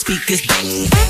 speakers bang.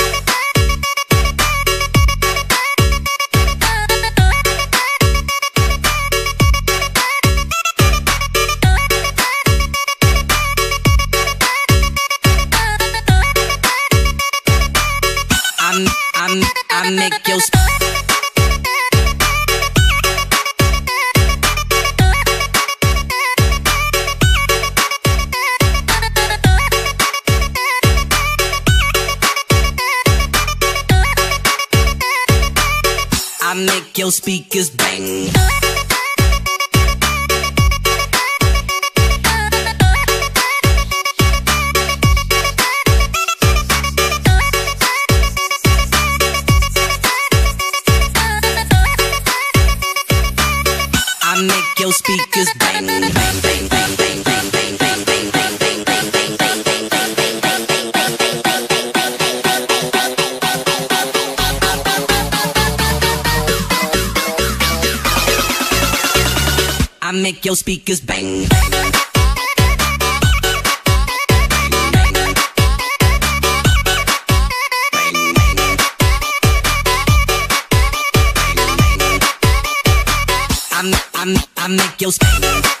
your speakers bang. I make your speakers bang, bang, bang, bang, bang, bang, bang. make your speakers bang. I'm, I'm, I make your speakers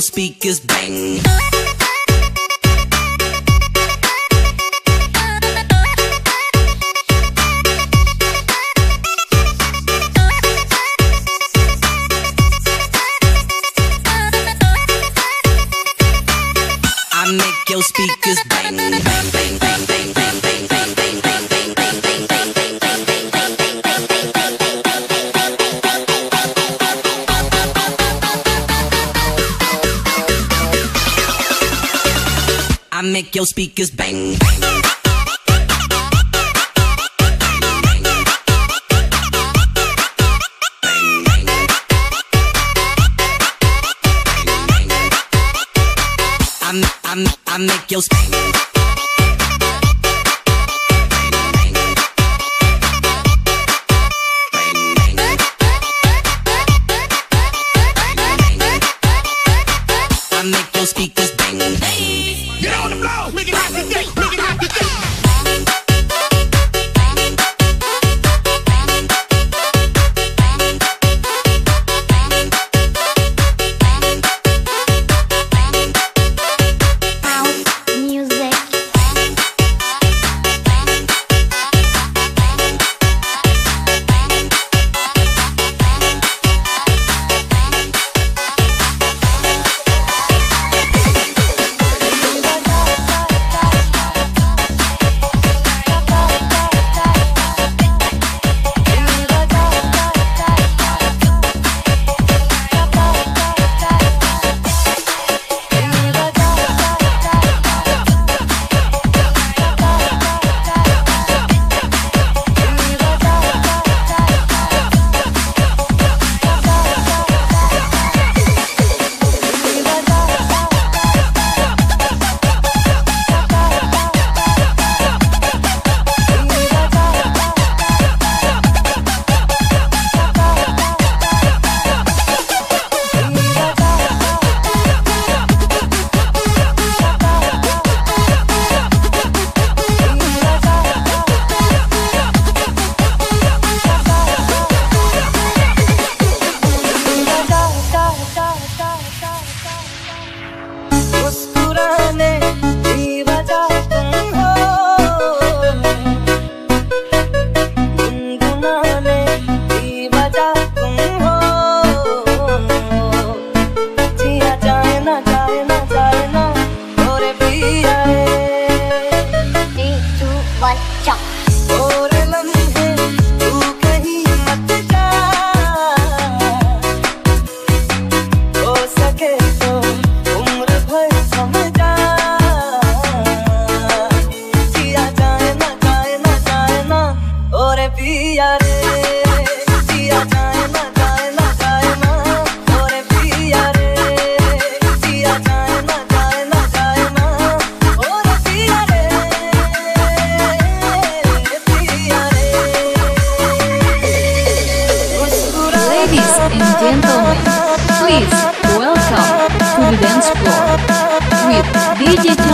speakers bang. your speakers bang. bang. 上 сто. Вы видите?